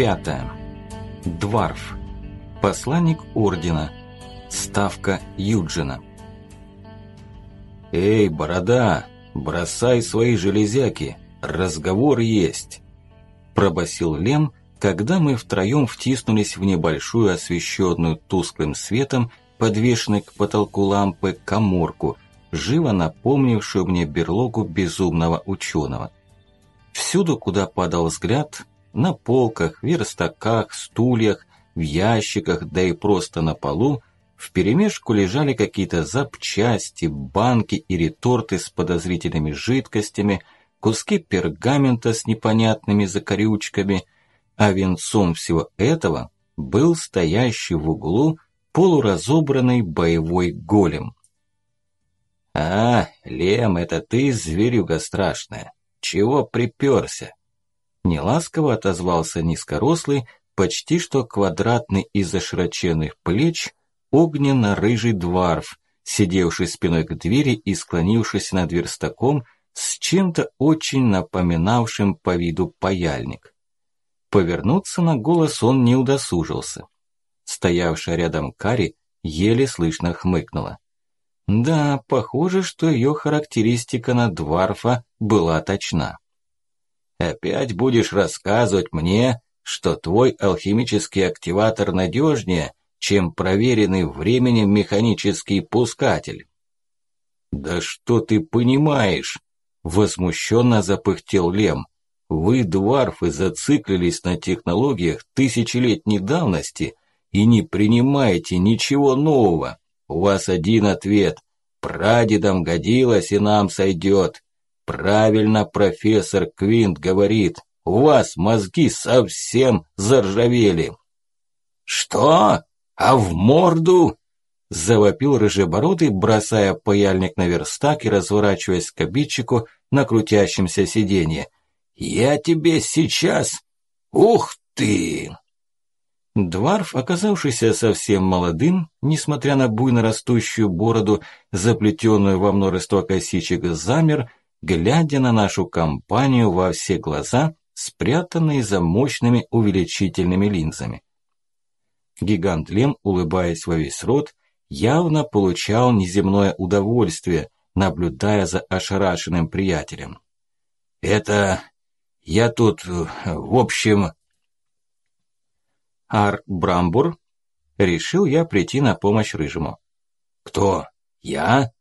5. Дварф. Посланник Ордена. Ставка Юджина. «Эй, борода, бросай свои железяки, разговор есть!» Пробасил Лем, когда мы втроем втиснулись в небольшую освещенную тусклым светом, подвешенной к потолку лампы, коморку, живо напомнившую мне берлогу безумного ученого. Всюду, куда падал взгляд, на полках, верстаках, стульях, в ящиках, да и просто на полу, вперемешку лежали какие-то запчасти, банки и реторты с подозрительными жидкостями, куски пергамента с непонятными закорючками, а венцом всего этого был стоящий в углу полуразобранный боевой голем. «А, Лем, это ты, зверюга страшная, чего припёрся?» Неласково отозвался низкорослый, почти что квадратный из-за широченных плеч, огненно-рыжий дварф, сидевший спиной к двери и склонившийся над верстаком с чем-то очень напоминавшим по виду паяльник. Повернуться на голос он не удосужился. Стоявшая рядом Кари еле слышно хмыкнула. Да, похоже, что ее характеристика на дварфа была точна. Опять будешь рассказывать мне, что твой алхимический активатор надежнее, чем проверенный временем механический пускатель. Да что ты понимаешь? Возмущенно запыхтел Лем. Вы, дварфы, зациклились на технологиях тысячелетней давности и не принимаете ничего нового. У вас один ответ. Прадедам годилось и нам сойдет. Правильно профессор Квинт говорит, у вас мозги совсем заржавели. Что? А в морду? Завопил рыжебородый, бросая паяльник на верстак и разворачиваясь к обидчику на крутящемся сиденье. «Я тебе сейчас... Ух ты!» Дварф, оказавшийся совсем молодым, несмотря на буйно растущую бороду, заплетенную во множество косичек, замер, глядя на нашу компанию во все глаза, спрятанные за мощными увеличительными линзами. Гигант Лем, улыбаясь во весь рот, явно получал неземное удовольствие, наблюдая за ошарашенным приятелем. «Это... я тут... в общем...» Ар Брамбур, решил я прийти на помощь Рыжему. «Кто? Я?»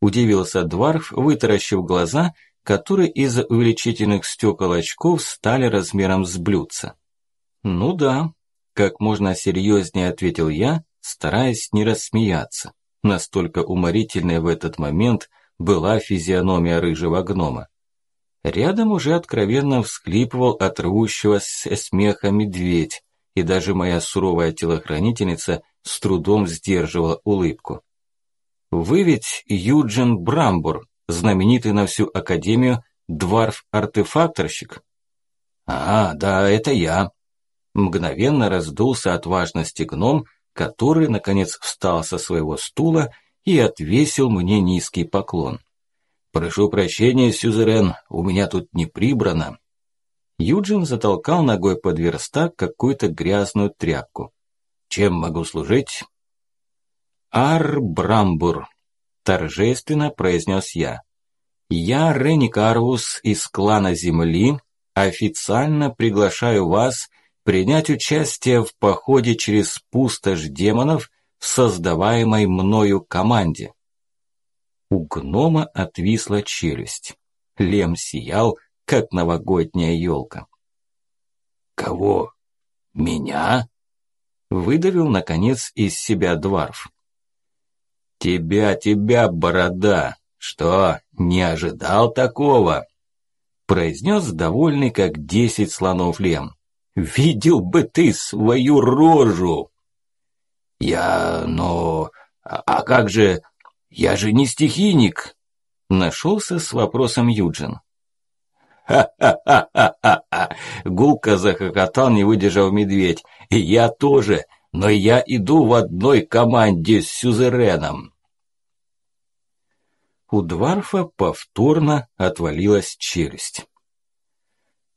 Удивился Дварф, вытаращив глаза, которые из-за увеличительных стекол очков стали размером с блюдца. «Ну да», – как можно серьезнее ответил я, стараясь не рассмеяться. Настолько уморительной в этот момент была физиономия рыжего гнома. Рядом уже откровенно всхлипывал от рвущегося смеха медведь, и даже моя суровая телохранительница с трудом сдерживала улыбку. Вы ведь Юджин Брамбур, знаменитый на всю Академию дварф-артефакторщик. А, да, это я. Мгновенно раздулся от важности гном, который, наконец, встал со своего стула и отвесил мне низкий поклон. «Прошу прощения, Сюзерен, у меня тут не прибрано». Юджин затолкал ногой под верстак какую-то грязную тряпку. «Чем могу служить?» «Ар-Брамбур», – торжественно произнес я. «Я, Реник Арвус из клана Земли, официально приглашаю вас принять участие в походе через пустошь демонов в создаваемой мною команде». У гнома отвисла челюсть. Лем сиял, как новогодняя елка. «Кого? Меня?» Выдавил, наконец, из себя Дварф. «Тебя, тебя, борода! Что, не ожидал такого?» Произнес довольный, как десять слонов Лем. «Видел бы ты свою рожу!» «Я... но... А, а как же... Я же не стихийник!» Нашелся с вопросом Юджин. «Ха-ха-ха-ха-ха!» Гулко захохотал, не выдержав медведь. «Я тоже, но я иду в одной команде с Сюзереном». У Дварфа повторно отвалилась челюсть.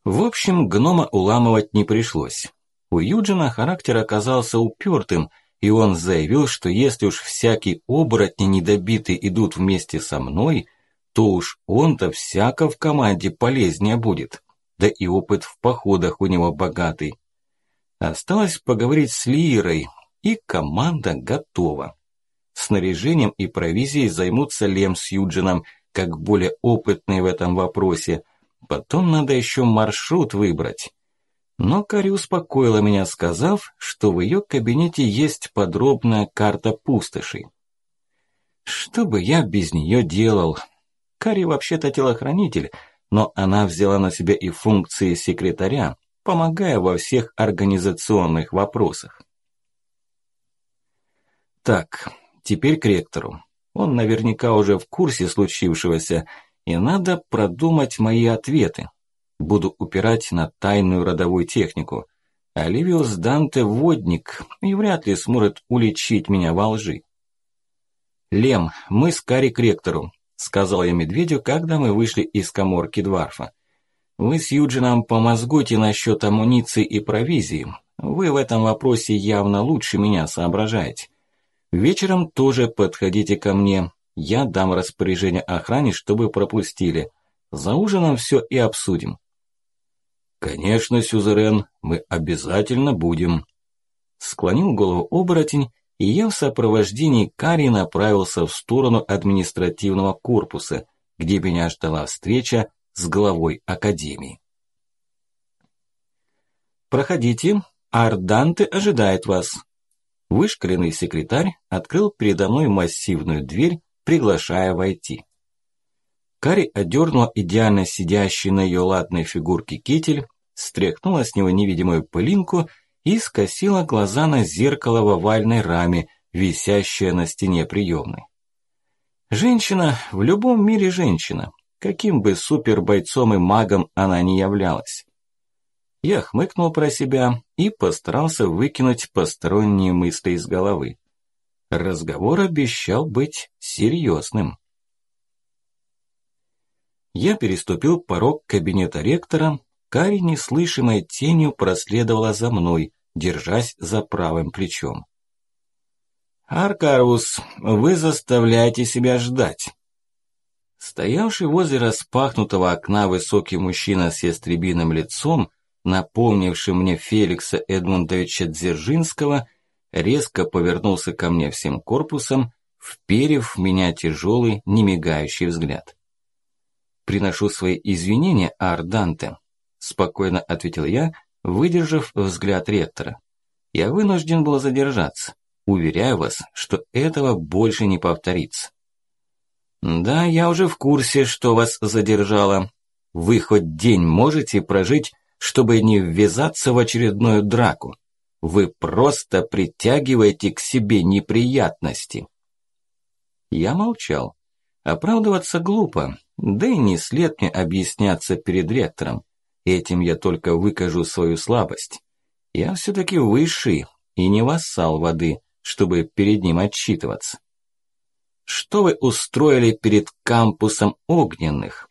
В общем, гнома уламывать не пришлось. У Юджина характер оказался упертым, и он заявил, что если уж всякие оборотни недобитые идут вместе со мной, то уж он-то всяко в команде полезнее будет. Да и опыт в походах у него богатый. Осталось поговорить с Лирой, и команда готова. Снаряжением и провизией займутся Лем с Юджином, как более опытные в этом вопросе. Потом надо еще маршрут выбрать. Но Кари успокоила меня, сказав, что в ее кабинете есть подробная карта пустоши. Что бы я без нее делал? Кари вообще-то телохранитель, но она взяла на себя и функции секретаря, помогая во всех организационных вопросах. Так, теперь к ректору. Он наверняка уже в курсе случившегося, и надо продумать мои ответы. Буду упирать на тайную родовую технику. Оливиус Данте – водник, и вряд ли сможет уличить меня во лжи. «Лем, мы с Кари к ректору», – сказал я медведю, когда мы вышли из коморки Дварфа. «Вы с Юджином помозгуйте насчет амуниции и провизии. Вы в этом вопросе явно лучше меня соображаете. Вечером тоже подходите ко мне. Я дам распоряжение охране, чтобы пропустили. За ужином все и обсудим. Конечно, Сюзерен, мы обязательно будем. Склонил голову оборотень, и я в сопровождении Кари направился в сторону административного корпуса, где меня ждала встреча с главой академии. Проходите, Арданте ожидает вас. Вышкаленный секретарь открыл передо мной массивную дверь, приглашая войти. Кари одернула идеально сидящий на ее ладной фигурке китель, стряхнула с него невидимую пылинку и скосила глаза на зеркало в овальной раме, висящее на стене приемной. Женщина в любом мире женщина, каким бы супербойцом и магом она ни являлась. Я хмыкнул про себя и постарался выкинуть посторонние мысли из головы. Разговор обещал быть серьезным. Я переступил порог кабинета ректора, Кари неслышимой тенью проследовала за мной, держась за правым плечом. «Аркарус, вы заставляете себя ждать». Стоявший возле распахнутого окна высокий мужчина с ястребиным лицом напомнивший мне Феликса Эдмундовича Дзержинского, резко повернулся ко мне всем корпусом, вперев в меня тяжелый, немигающий взгляд. «Приношу свои извинения, Арданте», – спокойно ответил я, выдержав взгляд ректора. «Я вынужден был задержаться. Уверяю вас, что этого больше не повторится». «Да, я уже в курсе, что вас задержало. Вы хоть день можете прожить чтобы не ввязаться в очередную драку. Вы просто притягиваете к себе неприятности. Я молчал. Оправдываться глупо, да и не след мне объясняться перед ректором. Этим я только выкажу свою слабость. Я все-таки высший и не вассал воды, чтобы перед ним отчитываться. «Что вы устроили перед кампусом огненных?»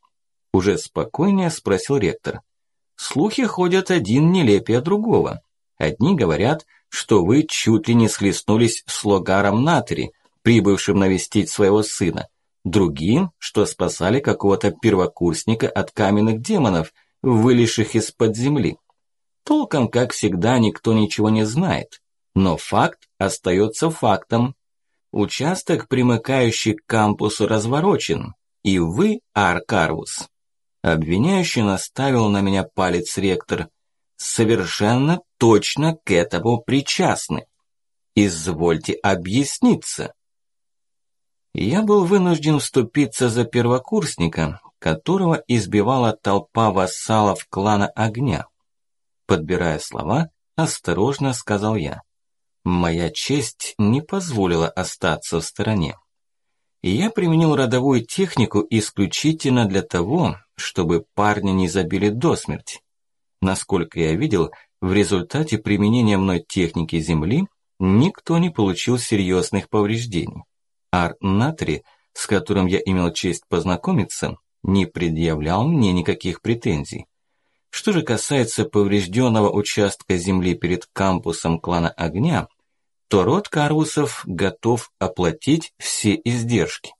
Уже спокойнее спросил ректор. Слухи ходят один нелепее другого. Одни говорят, что вы чуть ли не схлестнулись с Логаром Натри, прибывшим навестить своего сына. Другим, что спасали какого-то первокурсника от каменных демонов, вылезших из-под земли. Толком, как всегда, никто ничего не знает. Но факт остается фактом. Участок, примыкающий к кампусу, разворочен. И вы, Аркарвус, Обвиняющий наставил на меня палец ректор. Совершенно точно к этому причастны. Извольте объясниться. Я был вынужден вступиться за первокурсника, которого избивала толпа вассалов клана огня. Подбирая слова, осторожно сказал я. Моя честь не позволила остаться в стороне. Я применил родовую технику исключительно для того, чтобы парня не забили до смерти. Насколько я видел, в результате применения мной техники Земли никто не получил серьезных повреждений. Ар Натри, с которым я имел честь познакомиться, не предъявлял мне никаких претензий. Что же касается поврежденного участка земли перед кампусом клана Огня, то род Карвусов готов оплатить все издержки.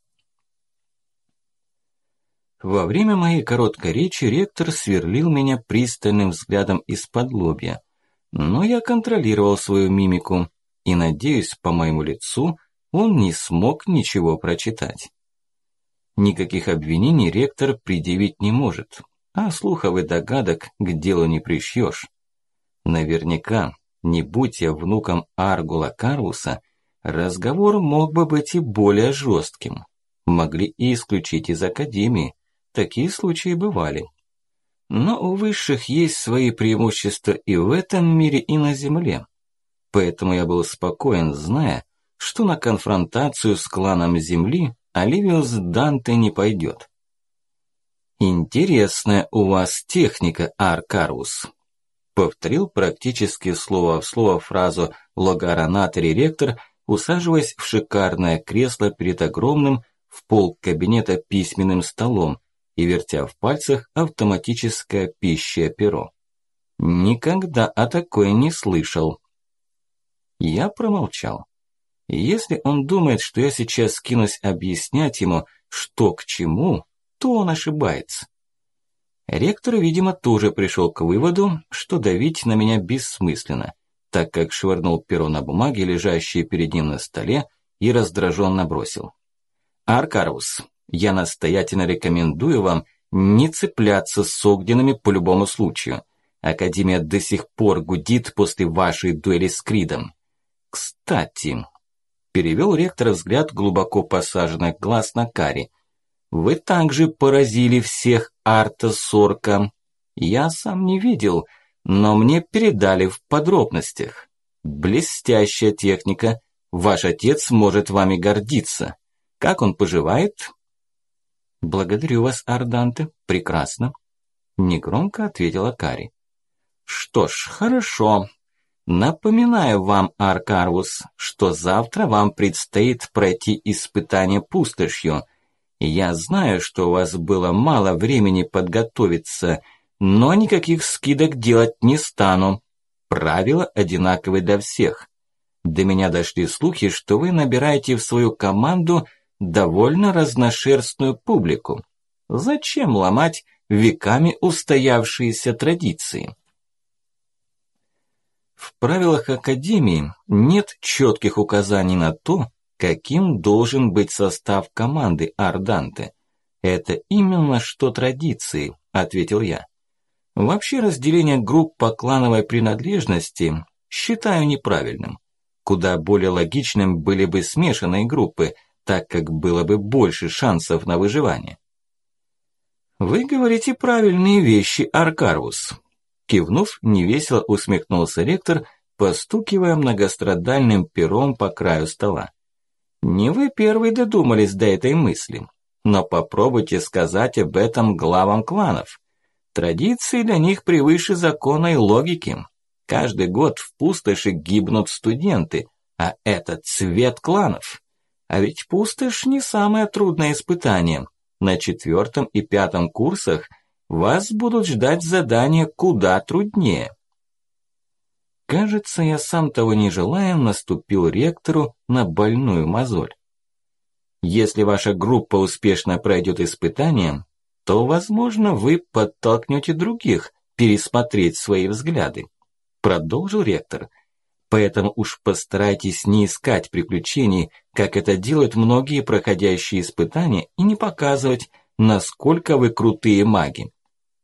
Во время моей короткой речи ректор сверлил меня пристальным взглядом из-под лобья. Но я контролировал свою мимику, и, надеюсь, по моему лицу он не смог ничего прочитать. Никаких обвинений ректор предъявить не может, а слухов и догадок к делу не пришьешь. Наверняка, не будь я внуком Аргула Каруса, разговор мог бы быть и более жестким. Могли и исключить из академии, Такие случаи бывали. Но у высших есть свои преимущества и в этом мире, и на Земле. Поэтому я был спокоен, зная, что на конфронтацию с кланом Земли Оливиус Данте не пойдет. «Интересная у вас техника, Аркарус», – повторил практически слово в слово фразу логаронатори ректор, усаживаясь в шикарное кресло перед огромным в пол кабинета письменным столом, и вертя в пальцах автоматическое пищее перо. Никогда о такой не слышал. Я промолчал. Если он думает, что я сейчас кинусь объяснять ему, что к чему, то он ошибается. Ректор, видимо, тоже пришел к выводу, что давить на меня бессмысленно, так как швырнул перо на бумаге, лежащие перед ним на столе, и раздраженно бросил. «Аркарус, я настоятельно рекомендую вам не цепляться с Огденами по любому случаю. Академия до сих пор гудит после вашей дуэли с Кридом. Кстати, перевел ректор взгляд глубоко посаженных глаз на Кари. Вы также поразили всех Арта Сорка. Я сам не видел, но мне передали в подробностях. Блестящая техника. Ваш отец может вами гордиться. Как он поживает? «Благодарю вас, Арданте, прекрасно», – негромко ответила Кари. «Что ж, хорошо. Напоминаю вам, Аркарвус, что завтра вам предстоит пройти испытание пустошью. Я знаю, что у вас было мало времени подготовиться, но никаких скидок делать не стану. Правила одинаковы для всех. До меня дошли слухи, что вы набираете в свою команду – довольно разношерстную публику. Зачем ломать веками устоявшиеся традиции? В правилах Академии нет четких указаний на то, каким должен быть состав команды Арданте. Это именно что традиции, ответил я. Вообще разделение групп по клановой принадлежности считаю неправильным. Куда более логичным были бы смешанные группы – так как было бы больше шансов на выживание. «Вы говорите правильные вещи, Аркарвус», кивнув, невесело усмехнулся ректор, постукивая многострадальным пером по краю стола. «Не вы первый додумались до этой мысли, но попробуйте сказать об этом главам кланов. Традиции для них превыше закона и логики. Каждый год в пустоши гибнут студенты, а это цвет кланов. А ведь пустошь не самое трудное испытание. На четвертом и пятом курсах вас будут ждать задания куда труднее. Кажется, я сам того не желая наступил ректору на больную мозоль. Если ваша группа успешно пройдет испытание, то, возможно, вы подтолкнете других пересмотреть свои взгляды. Продолжил ректор – Поэтому уж постарайтесь не искать приключений, как это делают многие проходящие испытания, и не показывать, насколько вы крутые маги.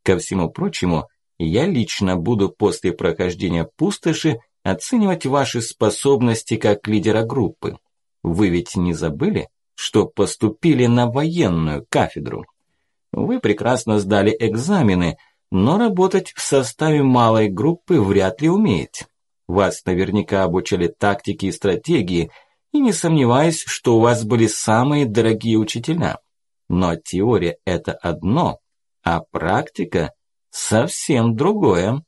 Ко всему прочему, я лично буду после прохождения пустоши оценивать ваши способности как лидера группы. Вы ведь не забыли, что поступили на военную кафедру? Вы прекрасно сдали экзамены, но работать в составе малой группы вряд ли умеете. Вас наверняка обучали тактике и стратегии, и не сомневаюсь, что у вас были самые дорогие учителя. Но теория – это одно, а практика – совсем другое.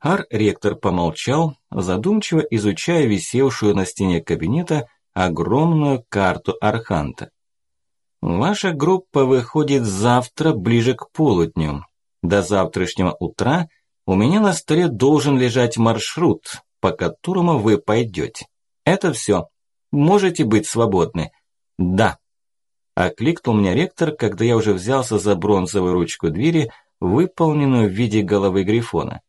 Ар-ректор помолчал, задумчиво изучая висевшую на стене кабинета огромную карту Арханта. Ваша группа выходит завтра ближе к полудню. До завтрашнего утра у меня на столе должен лежать маршрут, по которому вы пойдете. Это все. Можете быть свободны. Да. Окликнул меня ректор, когда я уже взялся за бронзовую ручку двери, выполненную в виде головы грифона.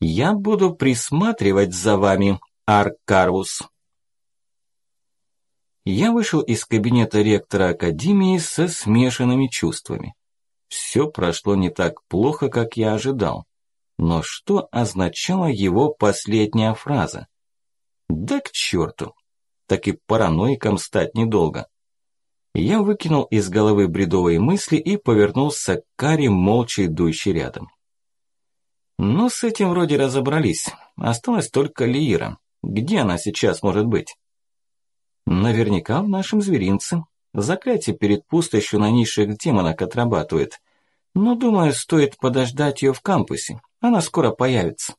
Я буду присматривать за вами, Аркарвус. Я вышел из кабинета ректора Академии со смешанными чувствами. Все прошло не так плохо, как я ожидал. Но что означала его последняя фраза? Да к черту! Так и параноиком стать недолго. Я выкинул из головы бредовые мысли и повернулся к Каре, молча идущей рядом. Ну, с этим вроде разобрались. Осталась только Лиира. Где она сейчас может быть? Наверняка в нашем зверинце. Заклятие перед пустошью на низших демонок отрабатывает. Но, думаю, стоит подождать ее в кампусе. Она скоро появится.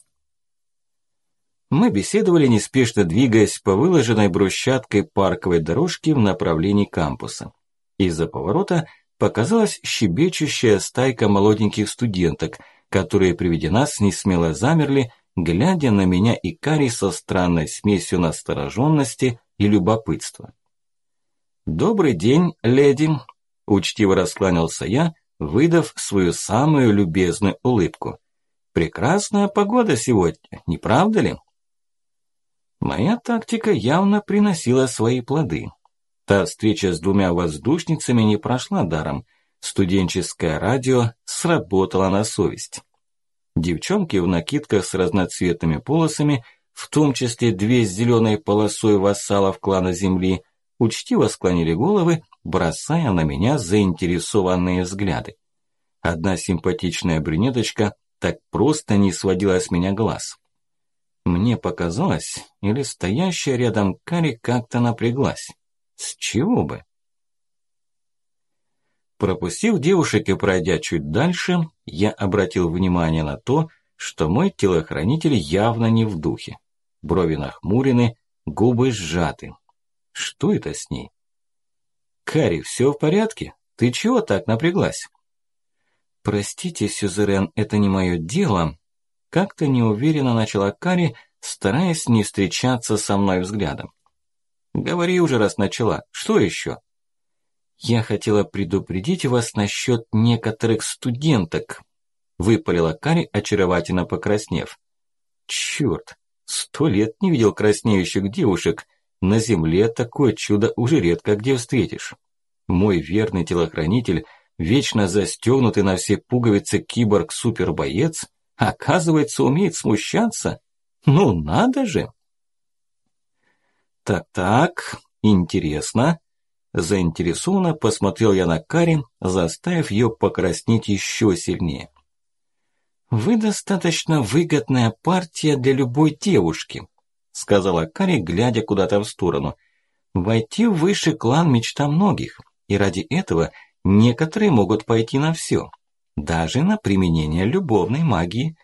Мы беседовали, неспешно двигаясь по выложенной брусчаткой парковой дорожке в направлении кампуса. Из-за поворота показалась щебечущая стайка молоденьких студенток, которые при виде нас несмело замерли, глядя на меня и Кари со странной смесью настороженности и любопытства. «Добрый день, леди!» – учтиво раскланялся я, выдав свою самую любезную улыбку. «Прекрасная погода сегодня, не правда ли?» Моя тактика явно приносила свои плоды. Та встреча с двумя воздушницами не прошла даром. Студенческое радио сработало на совесть. Девчонки в накидках с разноцветными полосами, в том числе две с зеленой полосой вассалов клана Земли, учтиво склонили головы, бросая на меня заинтересованные взгляды. Одна симпатичная брюнеточка так просто не сводила с меня глаз. Мне показалось, или стоящая рядом Кари как-то напряглась. С чего бы? Пропустив девушек и пройдя чуть дальше, я обратил внимание на то, что мой телохранитель явно не в духе. Брови нахмурены, губы сжаты. Что это с ней? «Кари, все в порядке? Ты чего так напряглась?» «Простите, Сюзерен, это не мое дело», как-то неуверенно начала Кари, стараясь не встречаться со мной взглядом. «Говори уже, раз начала. Что еще?» «Я хотела предупредить вас насчет некоторых студенток», выпалила Кари, очаровательно покраснев. «Черт, сто лет не видел краснеющих девушек. На земле такое чудо уже редко где встретишь. Мой верный телохранитель, вечно застегнутый на все пуговицы киборг-супербоец, Оказывается, умеет смущаться? Ну, надо же! Так-так, интересно. Заинтересованно посмотрел я на Карин, заставив ее покраснеть еще сильнее. «Вы достаточно выгодная партия для любой девушки», сказала Кари, глядя куда-то в сторону. «Войти в высший клан мечта многих, и ради этого некоторые могут пойти на все даже на применение любовной магии.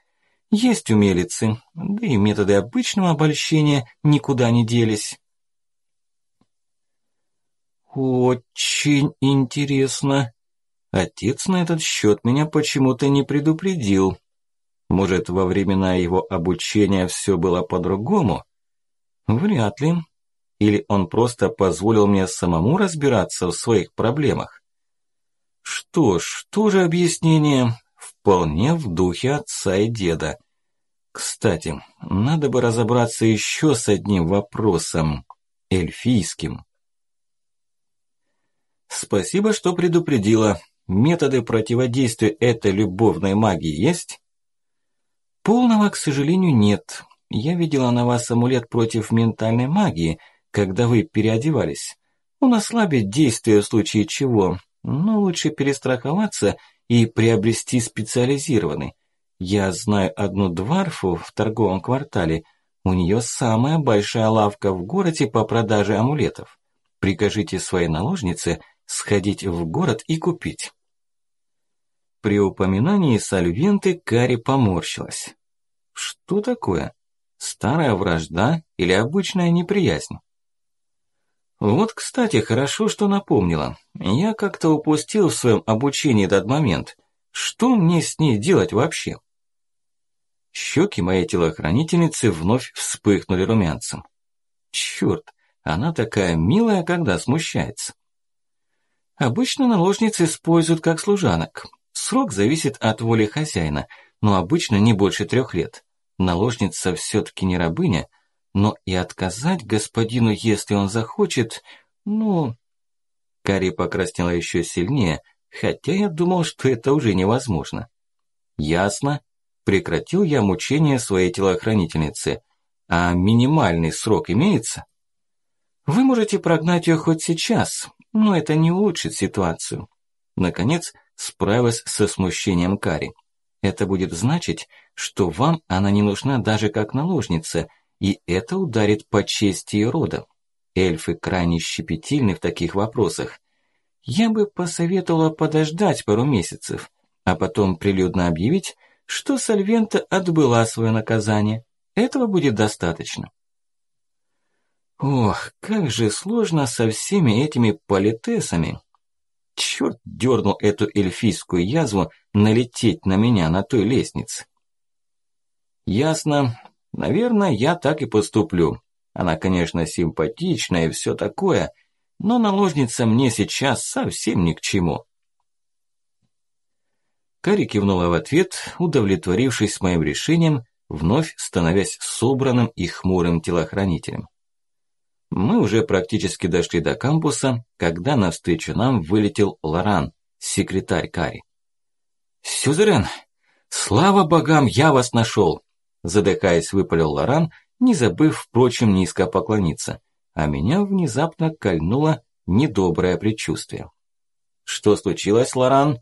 Есть умелицы, да и методы обычного обольщения никуда не делись. Очень интересно. Отец на этот счет меня почему-то не предупредил. Может, во времена его обучения все было по-другому? Вряд ли. Или он просто позволил мне самому разбираться в своих проблемах? Что ж, тоже объяснение вполне в духе отца и деда. Кстати, надо бы разобраться еще с одним вопросом, эльфийским. Спасибо, что предупредила. Методы противодействия этой любовной магии есть? Полного, к сожалению, нет. Я видела на вас амулет против ментальной магии, когда вы переодевались. Он ослабит действие в случае чего, но лучше перестраховаться и приобрести специализированный. Я знаю одну дварфу в торговом квартале. У нее самая большая лавка в городе по продаже амулетов. Прикажите своей наложнице сходить в город и купить. При упоминании Сальвенты Кари поморщилась. Что такое? Старая вражда или обычная неприязнь? Вот, кстати, хорошо, что напомнила. Я как-то упустил в своем обучении этот момент. Что мне с ней делать вообще? Щеки моей телохранительницы вновь вспыхнули румянцем. Черт, она такая милая, когда смущается. Обычно наложницы используют как служанок. Срок зависит от воли хозяина, но обычно не больше трех лет. Наложница все-таки не рабыня, но и отказать господину, если он захочет, ну... Кари покраснела еще сильнее, хотя я думал, что это уже невозможно. Ясно. Прекратил я мучение своей телохранительницы. А минимальный срок имеется? Вы можете прогнать ее хоть сейчас, но это не улучшит ситуацию. Наконец, справилась со смущением Кари. Это будет значить, что вам она не нужна даже как наложница, и это ударит по чести и рода. Эльфы крайне щепетильны в таких вопросах. Я бы посоветовала подождать пару месяцев, а потом прилюдно объявить, что Сальвента отбыла свое наказание. Этого будет достаточно. Ох, как же сложно со всеми этими политесами. Черт дернул эту эльфийскую язву налететь на меня на той лестнице. Ясно. Наверное, я так и поступлю. Она, конечно, симпатичная и все такое, но наложница мне сейчас совсем ни к чему. Кари кивнула в ответ, удовлетворившись моим решением, вновь становясь собранным и хмурым телохранителем. Мы уже практически дошли до кампуса, когда навстречу нам вылетел Лоран, секретарь Кари. «Сюзерен, слава богам, я вас нашел!» Задыхаясь, выпалил Лоран, не забыв, впрочем, низко поклониться, а меня внезапно кольнуло недоброе предчувствие. «Что случилось, Лоран?»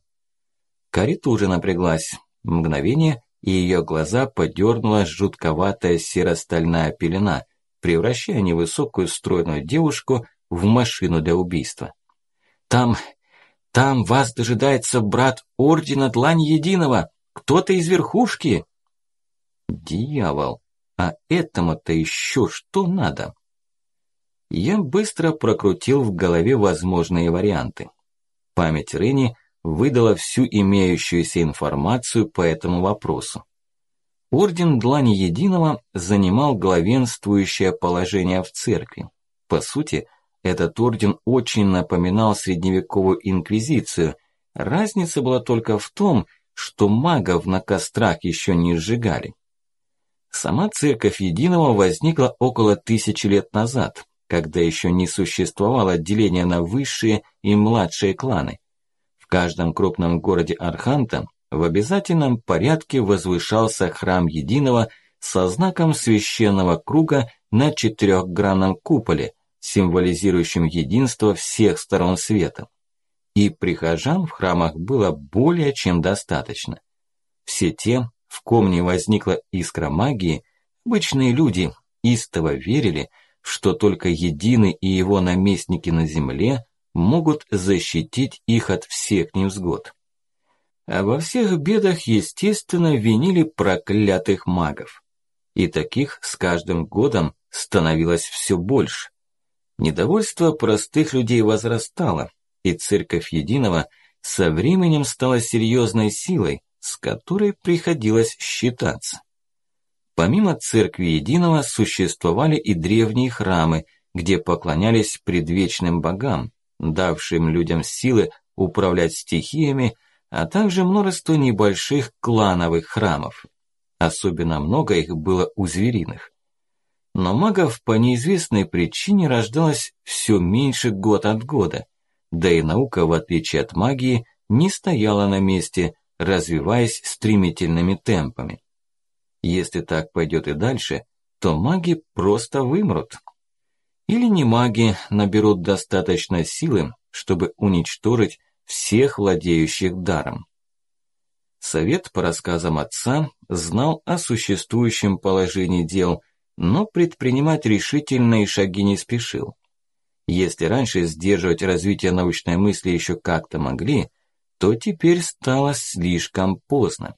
Кари тоже напряглась. Мгновение, и ее глаза подернула жутковатая серо-стальная пелена, превращая невысокую стройную девушку в машину для убийства. «Там, там вас дожидается брат Ордена Длань Единого, кто-то из верхушки!» «Дьявол, а этому-то еще что надо?» Я быстро прокрутил в голове возможные варианты. Память Рени выдала всю имеющуюся информацию по этому вопросу. Орден Длани Единого занимал главенствующее положение в церкви. По сути, этот орден очень напоминал средневековую инквизицию. Разница была только в том, что магов на кострах еще не сжигали. Сама церковь Единого возникла около тысячи лет назад, когда еще не существовало деления на высшие и младшие кланы. В каждом крупном городе Арханта в обязательном порядке возвышался храм Единого со знаком священного круга на четырехгранном куполе, символизирующим единство всех сторон света. И прихожан в храмах было более чем достаточно. Все те, в ком не возникла искра магии, обычные люди истово верили, что только Единый и его наместники на земле могут защитить их от всех невзгод. А во всех бедах, естественно, винили проклятых магов. И таких с каждым годом становилось все больше. Недовольство простых людей возрастало, и Церковь Единого со временем стала серьезной силой, с которой приходилось считаться. Помимо Церкви Единого существовали и древние храмы, где поклонялись предвечным богам, давшим людям силы управлять стихиями, а также множество небольших клановых храмов. Особенно много их было у звериных. Но магов по неизвестной причине рождалось все меньше год от года, да и наука, в отличие от магии, не стояла на месте, развиваясь стремительными темпами. Если так пойдет и дальше, то маги просто вымрут. Или не маги наберут достаточно силы, чтобы уничтожить всех владеющих даром. Совет, по рассказам отца, знал о существующем положении дел, но предпринимать решительные шаги не спешил. Если раньше сдерживать развитие научной мысли еще как-то могли, то теперь стало слишком поздно.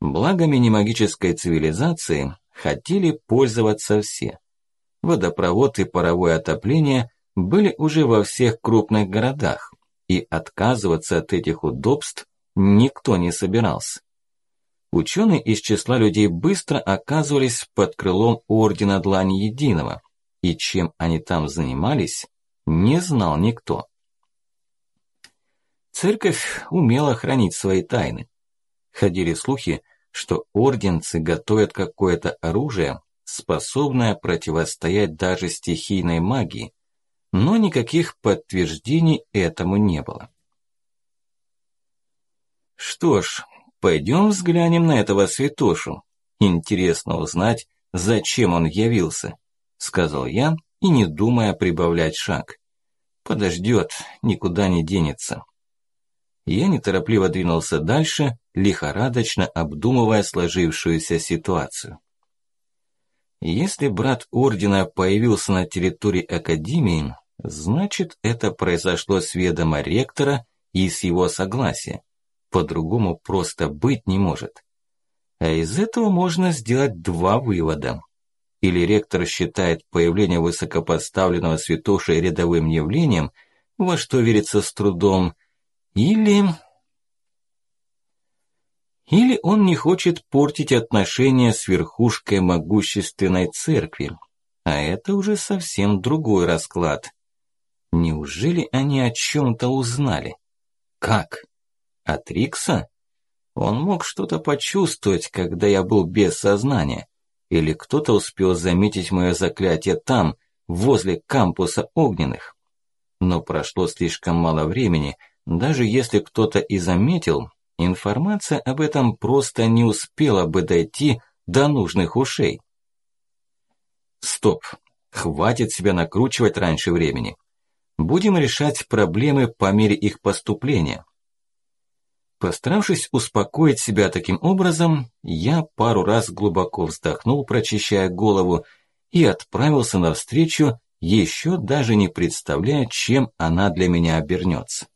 Благами немагической цивилизации хотели пользоваться все. Водопровод и паровое отопление были уже во всех крупных городах, и отказываться от этих удобств никто не собирался. Ученые из числа людей быстро оказывались под крылом Ордена Длани Единого, и чем они там занимались, не знал никто. Церковь умела хранить свои тайны. Ходили слухи, что орденцы готовят какое-то оружие, способное противостоять даже стихийной магии, но никаких подтверждений этому не было. Что ж, пойдем взглянем на этого святошу. Интересно узнать, зачем он явился, сказал я и не думая прибавлять шаг. Подождет, никуда не денется. Я неторопливо двинулся дальше, лихорадочно обдумывая сложившуюся ситуацию. Если брат Ордена появился на территории Академии, значит это произошло с ведома ректора и с его согласия. По-другому просто быть не может. А из этого можно сделать два вывода. Или ректор считает появление высокопоставленного святоши рядовым явлением, во что верится с трудом, или... Или он не хочет портить отношения с верхушкой могущественной церкви. А это уже совсем другой расклад. Неужели они о чем-то узнали? Как? От Рикса? Он мог что-то почувствовать, когда я был без сознания. Или кто-то успел заметить мое заклятие там, возле кампуса огненных. Но прошло слишком мало времени – даже если кто-то и заметил, информация об этом просто не успела бы дойти до нужных ушей. Стоп, хватит себя накручивать раньше времени. Будем решать проблемы по мере их поступления. Постаравшись успокоить себя таким образом, я пару раз глубоко вздохнул, прочищая голову, и отправился навстречу, еще даже не представляя, чем она для меня обернется.